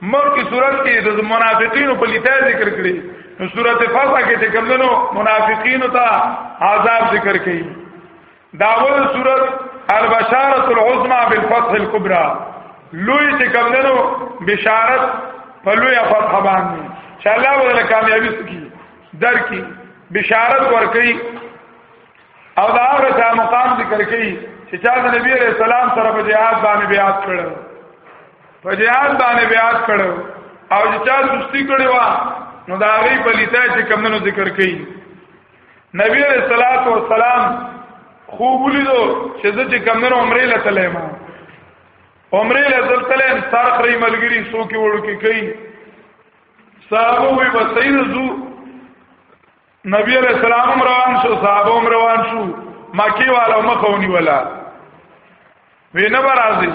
مخکې صورت کې د منافقینو په لیدای ذکر کړی نو صورت فتح کې چې کمندنو منافقینو ته عذاب ذکر کړي داول صورت البشارت العظمى بالفتح الكبرى لوی چې کمندنو بشارت په لوی فتح باندې چې الله ولله کامیابی سکی در کی بشارت ورکړي او دا هغه مقام ذکر کړي چې چا د نبی عليه السلام سره په جهاد باندې بیعت کړو په جهاد باندې بیات کړو او چې چا سستی کړی و نو دا غي بلیتا چې کمنو ذکر کړي نبی علیہ الصلات والسلام خوب لیدو چې زه چې کمنو عمره لته ما عمره لته تلم سر خري ملګری سو کې وړو کې کوي صحابه وي بسیر زو نبی علیہ السلام روان شو صحابه روان شو مکی والا مخونی ولا وینه برازي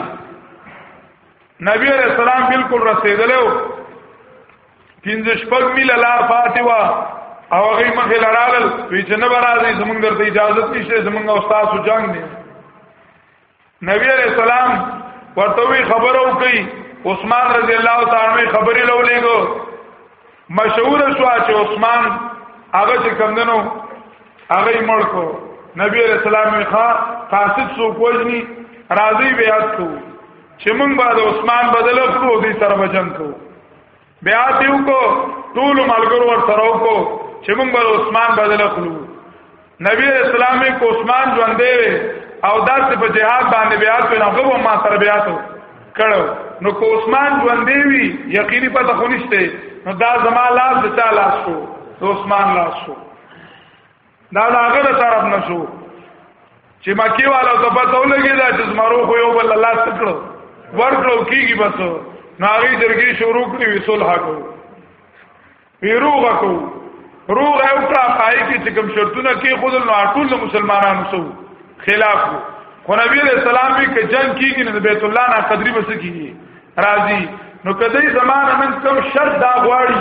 نبی علیہ السلام بالکل رسیدلو پینځه شپږ میل لار پاتې و او هغه مخې لړالل وی چې نه برازي زمونږ درته اجازه نشته زمونږ استاد سو جنگ دی نبی علیہ السلام ورته وی خبرو کوي عثمان رضی الله تعالی عنہ خبرې لولېګو مشهور شو چې عثمان هغه چې کمندنو هغه مړ کو نبی علیہ السلام یې ښا قاصد سو کوجنی راضی بیات کو چې موږ بعد عثمان بدل کړو دې سره بجنګ کو بیا دیو کو ټول ملګرو ور سره وکړو چې موږ به عثمان بدل کړو نبی اسلام یې کو عثمان ژوندې او داس په جهاد باندې بیا ته نه غو ما سره بیا ته کړو نو کو عثمان ژوندې وی یقیني پته خو نشته نو دا زما لاس د چا لاس شو عثمان لاس شو دا دا غره طرف نشو چې مکی والا ته پته ولګی دا چې زمرو خو یو بل الله سکړو ورکړو کیږي بس ناغي جرګي شروع کړی وصول حقو ویروغه کو روغ او کړه پای کې چې کوم شرطونه کې خود نو ټول مسلمانانو سو خلاف خو نبی علیہ السلام به کې جنگ کیږي نه بیت الله نه قدرې بس کیږي راضی نو کدی زمانه من کوم شرط دا غواړي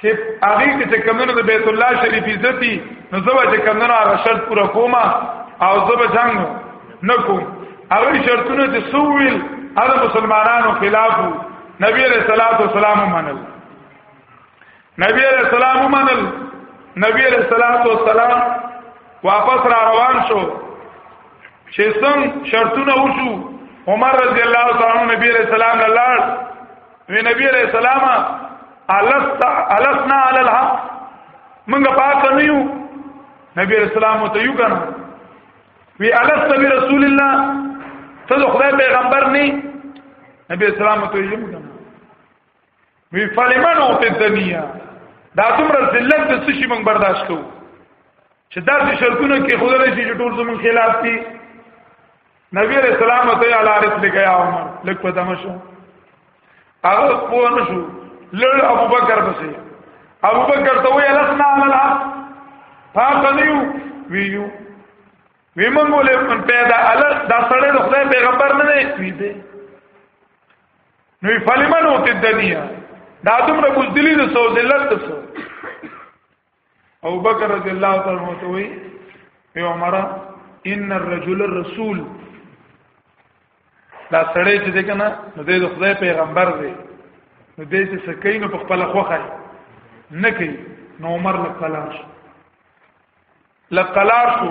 چې هغه کې چې کمنو د بیت الله شریف عزتي نو زبا چې کمنو هغه شرط پورا کوما او زبا جنگ نکوم هغه شرطونه چې سوویل هغه مسلمانانو خلاف نبی علیہ الصلوۃ والسلام منل نبی علیہ السلام منل نبی علیہ الصلوۃ والسلام واپس را روان شو چې څنګه شرطونه وشو عمر رضی الله تعالی نبی علیہ السلام لاړ وی نبی علیہ السلام الست السنا علی الحق منګه پاک نه یو نبی علیہ السلام ته یو کنه وی الست برسول الله ته خدای پیغمبر نه نبی اسلام ته یو کنه وی فلمن او په دنیا دا څومره ذلت د سشي موږ برداشت کوو چې دا شرطونه کې خدای شي چې ټول زمون خلاف دي نبی علیہ السلام ته یې الارث لګیا عمر لګ په دمشو هغه پوه نه شو لړ ابو بکر پسې ابو بکر ته ویل اسنا عملا فاقنیو ویو وی مونږ ولې پیدا ال دا سړی د خدای پیغمبر نه دی وی دی نو فلمن اوت الدنیا دا دومره بوزدلی د سو ذلت څه ابو بکر رضی الله تعالی عنہ ته وی اے عمر ان الرجل الرسول دا سړی چې دکنه نو د خدای پیغمبر دی نو دې چې سکین په خپل خوخه نه کوي نو عمر لکلار شو لکلار شو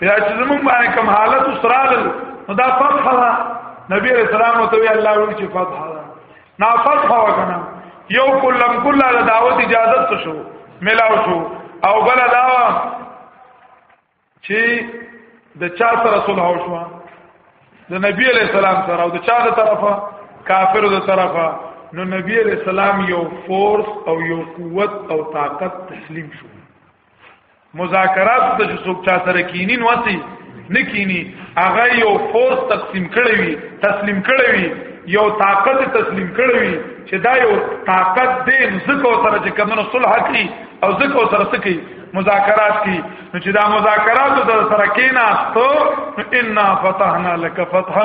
یا چې زمون باندې کوم حالت سرال نو دا فتح دا نبی رسول الله ته الله وی چې فتح دا نا فتح وکنه یو کلم کله د دعوت اجازه ته شو ملاو شو او بل دا چې د چا سره صلح وشو د نبی علیہ السلام سره او د چا د طرفه کافر د طرفه نو نبی علیہ السلام یو فورس او یو قوت او طاقت تسلیم شو مذاکرات ته چې څوک چا سره کینی نو اسی نه کینی هغه یو فورس تقسیم کړی وي تسلیم کړی وي یو طاقت تسلیم کړی وي چې دا یو طاقت دې زکو سره چې کمنو صلح کوي او زکو سره سکی مذاکرات کی نو چې دا مذاکرات د سره کیناستو ان فتحنا لك فتحا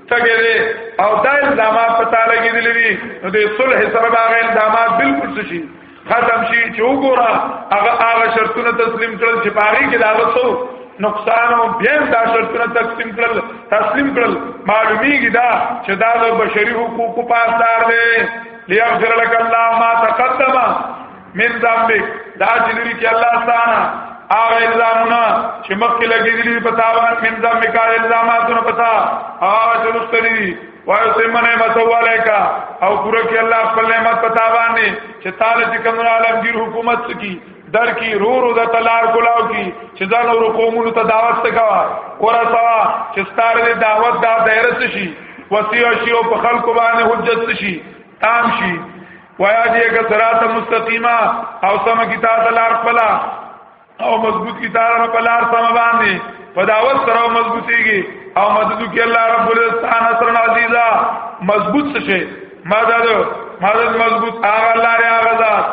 تګې دي او دا الزامات په تعالی کې دي لري نو د صلح سره دا غي الزامات بالکل څه شي ختم شي چې وګوره هغه هغه شرطونه تسلیم کړل چې پاري کې دا وسو نقصان او بیا دا شرطونه تقسیم کړل تسلیم کړل معلومیږي دا چې دا د بشري حقوقو پاسدار دی ليغفر لك الله ما تقدم من ذنبک دا چې لري کې الله تعالی هغه الزامونه چې مخکې لګېدلي په تاوان من ذنبک الزاماتونه پتا هغه چې رسټري وایو ته منه مسواله کا او پوره کې الله خپل نعمت پتا باندې چې تعالی چې کوم عالمگیر حکومت کی در کی رو رو د تلار کولاو کی چې دا نور قومونو ته دعوت تکوا ورا سوا چې ستاره د دعوت دا دایره شي وسیع شي او په خلکو باندې حجت شي تام شي وایا دې که صراط مستقیما او سم کی تا دلار پلا او مضبوط کی تا نه پلار سم باندې پداوت سره مضبوطیږي او مدد کی الله رب العزتان اثر عزیزا مضبوط شي مدد مدد مضبوط هغه لارې هغه ذات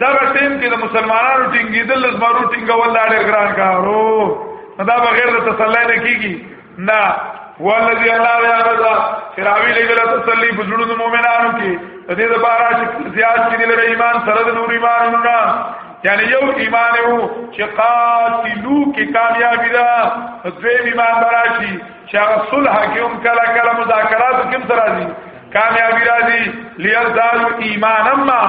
دغه ټیم کې د مسلمانانو ټینګېدل زمرو ټینګول لا ډېر ګران کارو دا بغیر د تسلی نه کیږي نه والذي الله لا رضا چراوی لګل تسلی بزړو مومنانو کې د دې لپاره چې زیات کې د ایمان سره د نور ایمانونو نه یعنی یو ایمان وو چې قاتلو کې کامیابی ده دوی ایمان براشي چې هغه صلح کې هم کله کله مذاکرات کې هم ترازی کامیابی راځي لیزداد ایمان ما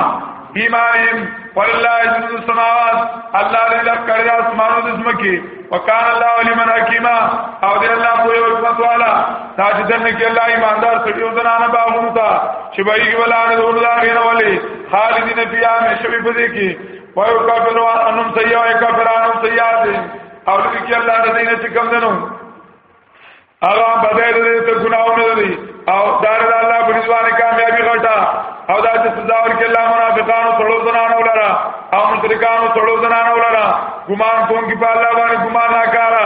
ایمان ولله جن السماوات الله دې لک کړی اسمانو د زمکه وکال الله علی من حکیما او دې الله په یو حکمت والا تاج دنه کې الله ایماندار سړیو زنانه باغونو تا چې بای کې ولا نه دور دا غیر ولی خالدین فی عام شبی فزی کی وایو کافر و انم سیئه کافرانم سیئات او دې کې الله دې نه چې کم دنو هغه بدل دې ته ګناونه دي او دار د الله په نسبت کامیابی غټه او دا چې سزا ورکړي الله منافقانو ټولو زنانو لرا او مشرکانو ټولو زنانو لرا ګمان کوم کې په الله باندې ګمان نه کارا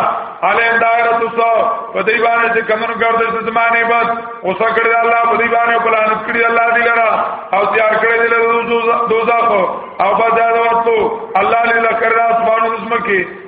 علیم دایره تاسو په دې باندې چې کمن ګرځي د زمانه بعد اوس کړی الله په دې باندې په لعنت کړی الله دې لرا او تیار کړی دې دوزخ او بازار ورته الله لله کړه اسمانو زمکه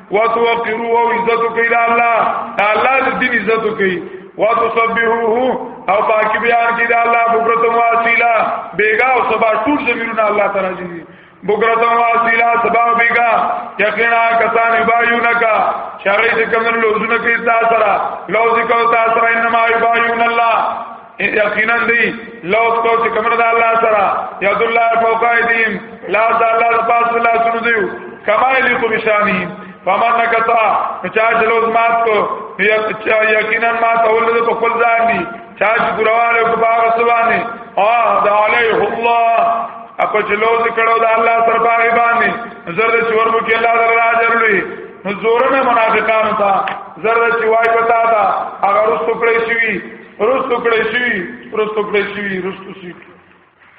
وتوقروا او عزت کوي د الله الله د دین عزت کوي وتسبحوه او پاکي بیان کوي د الله بکرته واسیلا بیگا او سبا ټول زميرونه الله تعالی دي بکرته واسیلا سبا بیگا یقینا کسان بایونکا شرعی ذکر من لوزونه کوي تاسو را لوز کوي تاسو را انما بایون الله یقینا دی لو تو چې کمر د الله سره یاد الله فوق ایدیم لا د الله د پاس الله سره دیو کما یلیق بشانی فمن نکتا چا جلوز مات کو یقینا ما تولد په خپل ځان دی چا چې ګرواله په باغ سبانه او د علیه الله اپا جلوز کړو د الله سره باغ باندې زرد چور مو کې الله در راځر لوی زورنه منافقانو ته زرد چې وای پتا تا هغه رسو کړی شوی رستو کړی شي رستو کړی شي رستو شي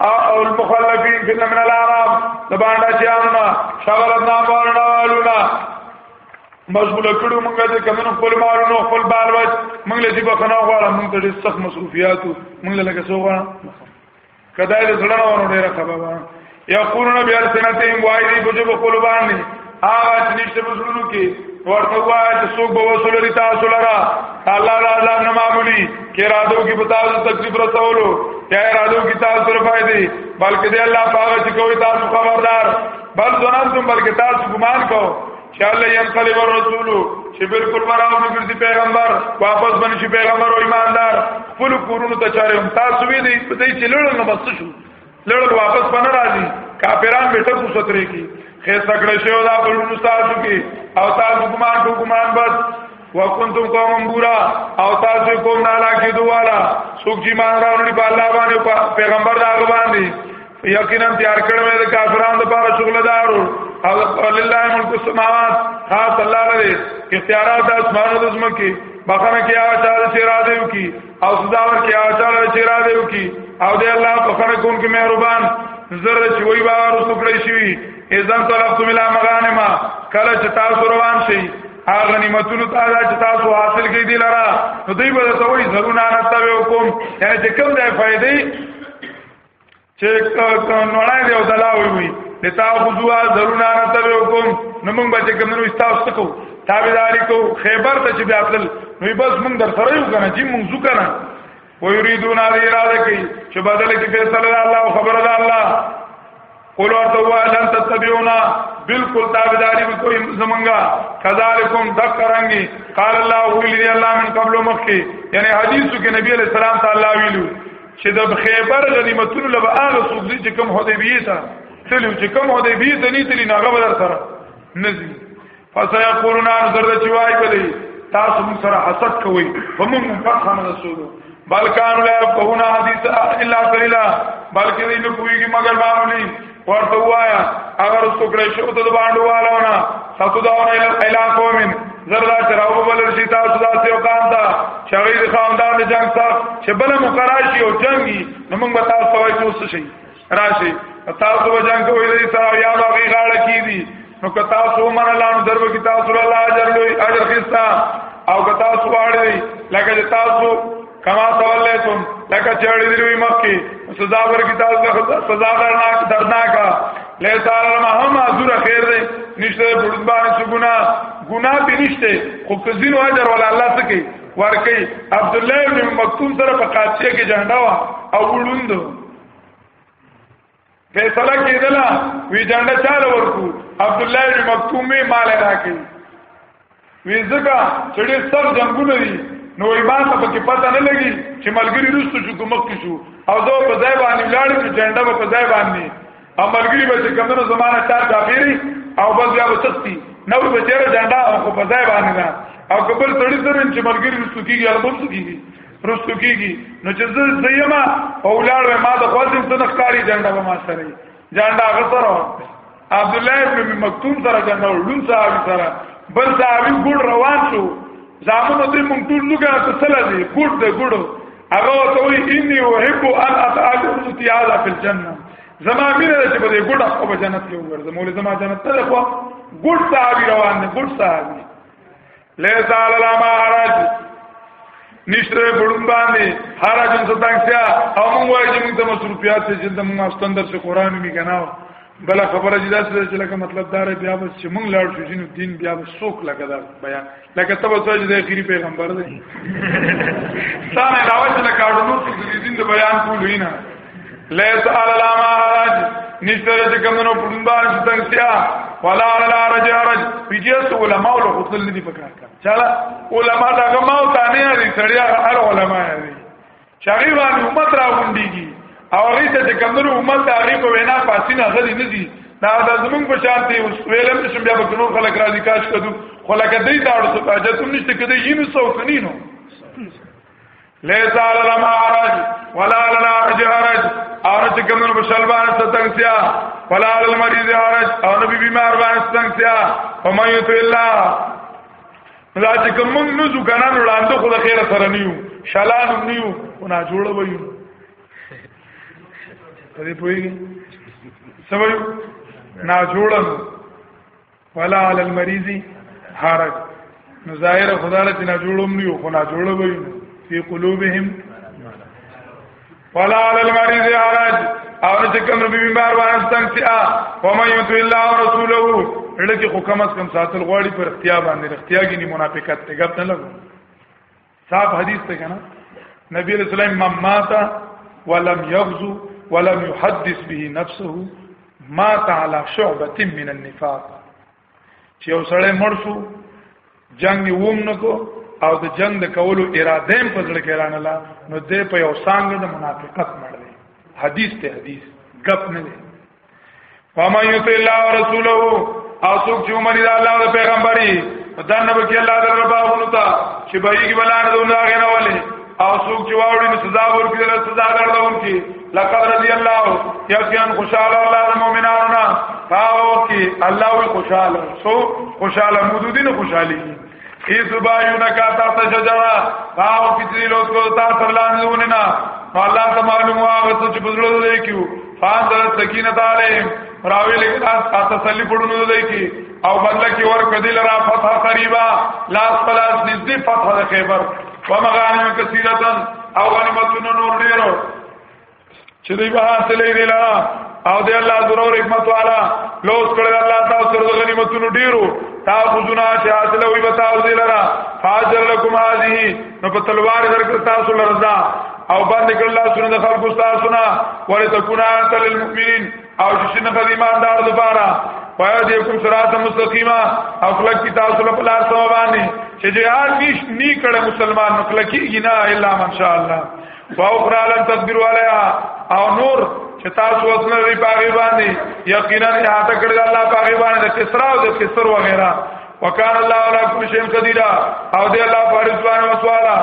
او المخلفین فی من العرب د باندې چاننا شغلت نا باندې والونا مشغول کړو موږ دې کمن خپل مارونو خپل بال وځ موږ لږه بخنه غواړم موږ ته سخت مصروفیاتو موږ لږه سوغه کدا دې زړه نه ورو ډیره خبره یقولون بیا سنتهم وای دی په جوب خپل باندې هغه چې نشته بزرونو کې ورته وای چې څوک به وصول لري تاسو لرا الله لا لا نه معمولی کې رادو کې بتا تکلیف رسولو یا رادو کې تاسو سره فائدې بلکې دی الله پاک چې کوي تاسو خبردار بل ځنان تم بلکې تاسو ګمان کوئ چې الله یې انقلب الرسول چې بالکل براو ګرځي پیغمبر واپس باندې چې پیغمبر او ایماندار خپل کورونو ته چاره هم تاسو وی دی په دې چې لړل نو بس شو لړل واپس باندې راځي کافران به ټکو ستري کی خیر سکړه شو دا په لونو تاسو کې او تاسو ګمان کو ګمان بس وکنتم قوم بورا او تاسو کوم نه لا کې دوالا سوق جی مان راوړي په الله باندې پیغمبر دا غوان دي یقینا تیار کړم د کافرانو لپاره شغل دارو او لله ملک السماوات خاص الله لري اختیارات د اسمانو د زمکي بخنه کې هغه چا چې را دیو کی او سزا ور کې هغه چا چې را دیو کی او دی الله په خنه کون کې مهربان زر چې وی باور وسکړی شي اذن طلبتم الى مغانم کله چې تاسو روان شئ هغه غنیمتونو ته دا چې تاسو حاصل کړئ دي لرا نو دوی به تاسو وایي ضرور نه نتبه حکم یعنی چې کوم ځای فائدې چې نوړای دی او دلاوي وي لتا خذوا ذرونا نتبعكم نو موږ به کوم نو استاسو کو تابعداري کو خیبر ته چې بیا تل نو بس موږ در سره یو کنه چې موږ زو کنه ويريدون اراده کوي چې بدل کې فیصله الله خبره ده الله قول ورته وا لن تتبعونا بالکل تابعداري به کوئی زمونږه کذالکم ذکرانګي قال الله ویلی الله من قبل مخکی یعنی حدیثو کې نبی علیہ السلام تعالی ویلو چې د خیبر غنیمتونو لبا هغه څوک چې کوم حدیبیه ته تلو چې کوم حدیبیه ته نه تللی نه غو در سره نزي فسيقولون ان زرد چوای بلی تاسو موږ سره حسد کوئ فمن فخم رسول بلکان لا يفقهون حديث الا قليلا بلکې دې نه کویږي مگر معمولی ورته وایا اگر اس کو کړی شو ته باندې والونه تاسو دا ونه الا قومن زردا چراو بل شي تاسو دا سیو قام دا شغید خاندان جنگ تا چې بل مقراشی او جنگي نو موږ تاسو وایو څه شي راشي تاسو به جنگ کوئ دې سره یا به غي غاړه کی دي نو که تاسو من الله نو درو کی تاسو الله اجر لوی اجر خستا او که تاسو واړی لکه تاسو کما تولیتم لکه چړې دی وی مخکي سزا ورکی تاسو سزا درناک درناک له تعالی مهم حضور خیر دی نشته بلند باندې ګنا ګنا به نشته خو کزینو اجر ولا الله سکی ورکی عبد الله بن مکتوم سره په قاضیه کې جهنم او وړوندو فیصله کېدله وی جنډه چاله ورکو عبد الله بن مکتوم می مال راکې وی زګه چې ډېر سب جنگونه دي نو ایمان ته پکې پته نه لګي چې ملګری رسو چې کومک کې شو او زه په ځای باندې لاړ چې جنډه په ځای باندې او ملګری به چې کمنو زمانہ چار چاپیری او بس بیا وسختی نو به چیرې جنډه او په ځای باندې نه او کبل تړي سره چې ملګری رسو کیږي البم کیږي رستو کیږي نو چې زه زیما او لاړ ما د خوازم څخه نخکاری جنډا به ما سره جنډا غسر عبد الله ابن مکتوم سره جنډا ولون صاحب سره بل صاحب ګډ روان شو زامنو دې مونږ ټول لوګا ته سلا دي ګډ د ګډو هغه ته وی انی احب ان اتعال امتیازا فی الجنه زما مینه چې په دې ګډ خو په جنت کې وګرځم مولې زما جنت ته خو ګډ صاحب روان دي ګډ صاحب لیس علی الما حرج نشته ګړم باندې حرج څه تنگسیا او موږ وایو چې موږ د مصروفیات څخه چې د موږ استندر څخه قران می غناو بل خبره جدا څه چې لکه مطلب دار بیا بس چې موږ لاړ شو جنو دین بیا بس سوک لګا دا بیان لکه تب څه چې د اخیری پیغمبر دی ستانه راوځل کاډونو چې د دین د بیان کولو نه لیس علی العما حرج نشتر چې کمنو پړمبان چې تنگسیا ولا علی العرج حرج پیجیس علماء له خپل ندی پکار کړ چلا علماء دا غما او تانه دي سړیا هر علماء دي شغی باندې امت را وندیږي او هغه ته چې کمنو امت دا غي په وینا پاسینه غلي ندی دا د زمون په شان دی اوس ویلم چې بیا به نور خلک راځي کاش کدو خلک دې دا ورته حاجت هم نشته کده یې نو څوک نه نو ليس على المعرج ولا على العرج حرج او نه چې کوم په شلبان ستنګتیا ولا على المريض حرج او نه به بیمار باندې ستنګتیا فمن يطع الله دا چې کوم موږ نو ځکانان وړاندې خو د خیر سره نیو شلان نیو او نه جوړ وایو ته دې پوهیږي سمایو نه جوړم ولا علی المریض حرج نو ظاهر خدای ته نه جوړوم نیو خو نه جوړو وي فی قلوبهم ولا علی المریض حرج او چې کوم نبی بیمار باندې څنګه سیا و مې یو الله او رسوله لکه خو کم از کم ساتل غواړي پر اختیار باندې اختیار کې نه منافقت ته غپ نه لګو صاحب حدیث ته کنه نبی رسول الله امام ماتا ولم يغزو ولم يحدث به نفسه مات على شعبه من النفاق چې یو سړی مړ شو جنگ ووم نکو او د جنگ د کولو اراده هم پزړه کړانه لا نو دې په یو سانګ د منافقت مړ دی حدیث ته حدیث غپ نه دی فمن یطع الله ورسوله او څوک چې ومني د الله او پیغمبري دان نه بکی الله در ربا ونتا چې بهيږي بلان د الله غنه ولې او څوک چې واوړي نو سزا ورکړي له سزا درلون کی لقد رضي الله یقینا خوشاله الله د مؤمنانو نه هاو کی الله وی خوشاله سو خوشاله مودودین خوشالي ایس بایو نکا تا تا شجرا تاو کچری لوت کو تا سر لاندونه نا نو الله ته معلوم وا غس چې بزړو دې کیو فان در سکینه تعالی راوی لیکن اس تسلی پړونو دې کی او بدل کی ور کدل را فتح قریبا لاس پلاس نزدې فتح خیبر ومغانم کثیرتن او غنیمتونو نور ډیرو چې دوی به حاصلې دي لرا او دی الله ضرور حکمت والا لوس کړل الله تاسو سره د غنیمتونو ډیرو تاسو جنا چې حاصله وي به تاسو دی لرا فاجر لكم هذه نو په تلوار درکړ تاسو لرزا او باندې کړل الله سره د خلکو تاسو نه ولې تکونا تل المؤمنین او چې شنه د ایماندار لپاره پایا دې کوم صراط مستقیمه او خلک کی تاسو له بلار سم باندې چې جهاد نش نی کړه مسلمان نو کلکیږي نه الا ماشاء الله فاخرى لم تقدروا عليها او نور چې تاسو وسنه دی پاغي باندې یقینا احاطه کړل الله پاغي باندې د کسرا او د کسر وغیرہ وکال الله علی کل شیء قدیر او دی الله فارس باندې وسوالا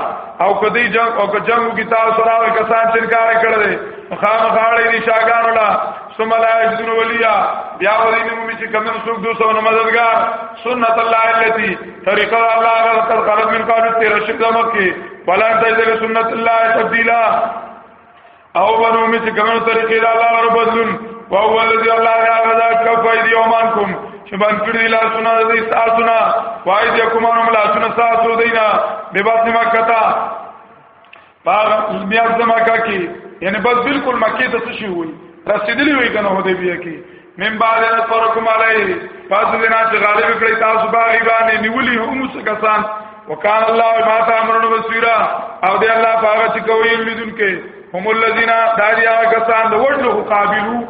او کدی جنگ او که جنگ کی تاسو سره او کسان چې انکار کړل خام خاړې دي شاګان ولا ثم لا یجدون ولیا بیا ولین موږ چې کمن سوق دو سو مددگار سنت الله التي طریقه الله غلط خلق من قالت تیر شکمه کې فلا تجد سنت الله تبديلا او بنو می چې کومه طریقې دا الله رب بدلون او هو الذي الله يا غدا كفى يومانكم چې باندې کړی لا سنا دې تاسو نه وای دې کومانو ملا سنا تاسو دینا به باندې ما کتا پاغ بیا زما کا کی یعنی بس بالکل مکی ته شي وي رسیدلی وي کنه هو دې بیا کی من بعد اثرکم علی پس دینا چې غالب کړی تاسو باغی باندې نیولی هم څه کسان وکال الله ما تامرون بصیرا او دی الله پاغه چې کوي لیدون کې هم الذین داریا کسان د وجلو قابلو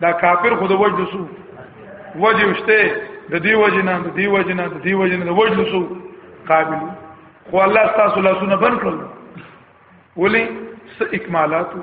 دا کافر خود وجلو سو وجه وشته د دی وجه نه د دی وجه نه د دی وجه نه د وجلو سو قابلو خو الله تاسو لاسونه بن کړل ولی س اکمالاتو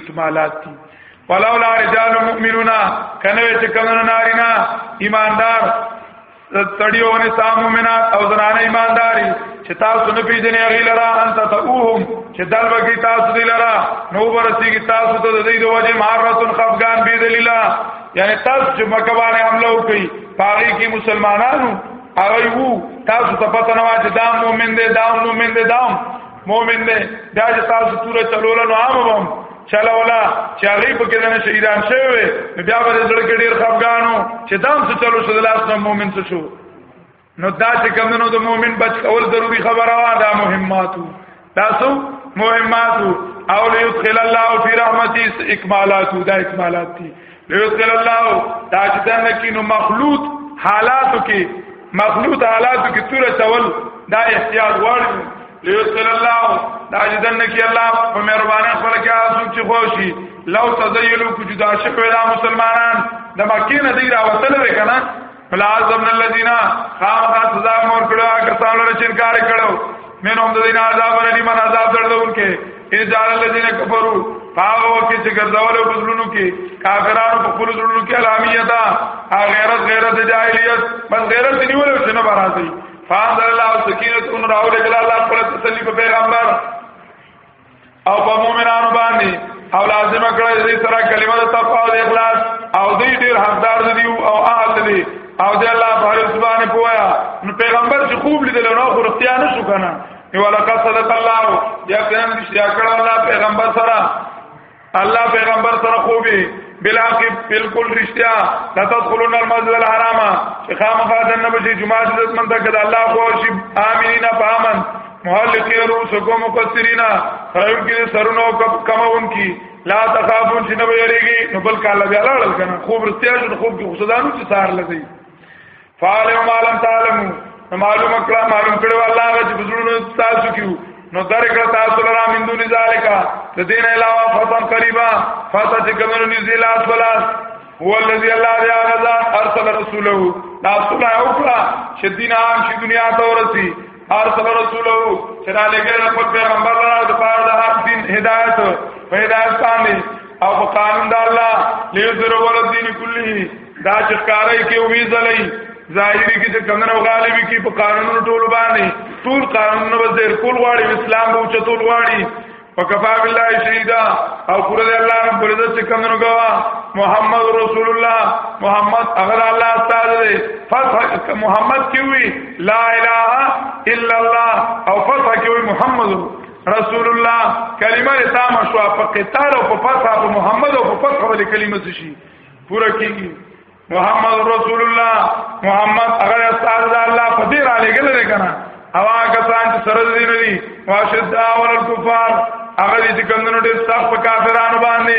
اکمالات دي ولولا رجال مؤمنون کنه چې کمنو نارینا ایماندار تړیو نه سام مؤمنات او زنانه ایمانداری چې تاسو نه پیژنې هغه لرا انت تاوهم چې دل وګي تاسو دی لرا نو ورسیږي تاسو ته د دې د وجه مهارتن خفغان بي دلیلا یعنی تاسو چې مکه باندې حمله وکړي پاغي کې مسلمانانو هغه وو تاسو ته پته نه واچ دا مؤمن دی دا مؤمن دی دا مؤمن نه دا چې تاسو توره چلول نو عام وم چلا ولا چې هغه په کې نه شهیدان شوی بیا به زړه کې ډیر خفګانو چې دام څه چلو شو لاس نه مؤمن څه شو نو دا چې کمنو د مؤمن بچ کول ضروری خبره وا دا مهماتو تاسو مهماتو او ليدخل الله في رحمتي اکمالات دا اکمالات دي لیدخل الله دا چې دنه کې نو مخلوط حالاتو کې مخلوط حالاتو کې تور چول دا احتیاط وړ لیدخل الله دا چې دنه کې الله په مهربانه خپل کې آسو چې خوشي لو تزیلو کو جدا شکو دا مسلمانان د مکه نه دی راوتل وکنه فلاز ابن الذين خامخا سزا مور کړو کسان لره چې انکار کړو مینهم د دین عذاب ورنی من عذاب دردونکې ان جعل الذين كفروا پاو کې چې ګرځول په زړونو کې کافرانو په خپل زړونو کې الامیتا غیرت غیرت جاهلیت بس غیرت نیول چې نه برازي فاضل الله سکینت ان راول اجل الله پر تسلی په پیغمبر او په مؤمنانو باندې او لازم کړی دې سره کلمه د تقوا او اخلاص او دې ډېر حقدار دي او اهل دي او دې الله په هر ځبانه پویا نو پیغمبر چې خوب لیدل نو خو رښتیا نه شو کنه یو لکه صدق الله یقینا رښتیا کړه الله پیغمبر سره الله پیغمبر سره خوبي بلا کې بالکل رښتیا لا تدخلون المسجد الحرام چې خامخا د نبی چې جمعه د عزت ته کړه الله خو شي امینینا پامن محلقین رؤسکم مقصرینا خیر کې سرونو کمون کی لا تخافون چې نبی یریږي نو بل کاله بیا لاړل کنه خوب رښتیا شو خوب کې خصدانو چې سار لګي فعلوا ما لم تعلموا نو معلوم کړه معلوم کړه الله غچ بزړونو تاسو کیو نو در کړه تاسو لرا من دون ذالک ته دین علاوه فتن قریبا فتا چې کمنو نږدې لاس ولاس هو الذي الله دی هغه ذات ارسل رسوله دا رسول او کړه چې دین عام شي دنیا ته ورسی ارسل رسوله چې را لګل خپل پیغمبر لرا د پاره د حق دین هدایت په هدایت باندې او په قانون د الله لیو ذرو ول دین کلی دا چې کارای کې وی زلای ظاهری کې چې کمنو غالبي کې په قانونونو ټول باندې ټول قانونونه به زیر کول غواړي اسلام به چتول غواړي وکفا بالله شهیدا او پر دې الله رب پر دې چې کمنو غوا محمد رسول الله محمد اغر الله تعالی فتح محمد کې وی لا اله الا الله او فتح کې وی محمد رسول الله کلمه تامه شو په قتال او په فتح په محمد او په فتح ولې کلمه شي پورا کیږي محمد رسول الله محمد هغه استاد الله په دې را لګل لري کنه هوا کسان چې سره دي نه دي واشد اول الكفار هغه دې چې کمنو ډېر سخت په کافرانو باندې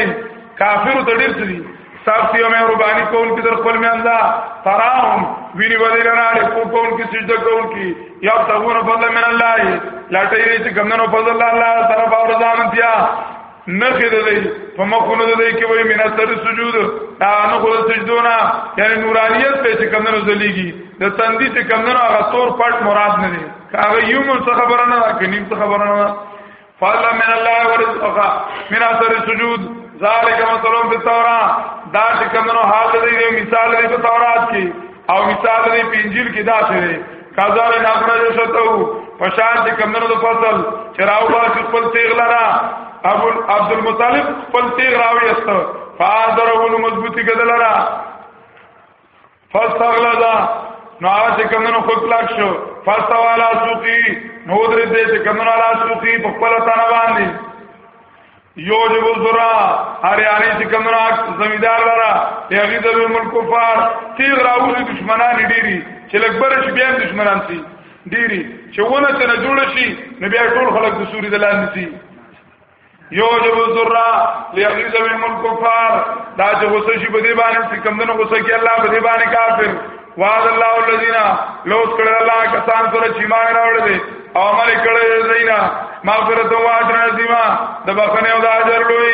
کافرو ته ډېر څه دي سخت یو مهرباني کول کې در خپل میاندا فراهم ویني بدی نه اړ کو کول کې سجده کول کې یا تغور فضل من الله لټې دې چې کمنو فضل الله طرف او رضامندیا نخې د دی په مخونو د دی کې وای من اثر سجود دا نه خو سجدونه یعنی نورانیت په چې کمنو زلیږي د تندې چې کمنو هغه تور پټ مراد نه دی هغه یو مون څه خبره نه ده کنیم څه خبره نه ده فعل من الله ورزقه من اثر سجود ذالک مثلهم فی التوراۃ دا چې کمنو حال دی مثال دی په تورات کې او مثال دی په انجیل کې دا څه دی کازار نه اخرج شتو پشان چې کمنو د فصل چراو با خپل تیغ لرا ابو عبد المطلب خپل تیغ راوي است فاذرون مضبوطی کدل را فاستغلظا نو هغه چې کمنو خو کلاک شو فاستوالا سوقي نو درې دې چې کمنو علا سوقي په خپل تنه باندې یو دی وزرا هر یاری چې کمرا زمیدار لرا یغی د ملک کفار تیر راوځي دشمنان ډیری چې لګبر شي بیا دشمنان سي ډیری چې ونه تر جوړ شي نو بیا ټول خلک د سوري د لاندې سي یو دی وزرا یغی د ملک کفار دا چې غوسه شي په دې باندې چې کمندونو غوسه کې الله په دې باندې کافر وعد الله الذين لو کړه الله کسان سره چې ما راوړل دي او عمل کړه زینا مغفرت او اجر عظیما د بخنه او د اجر لوی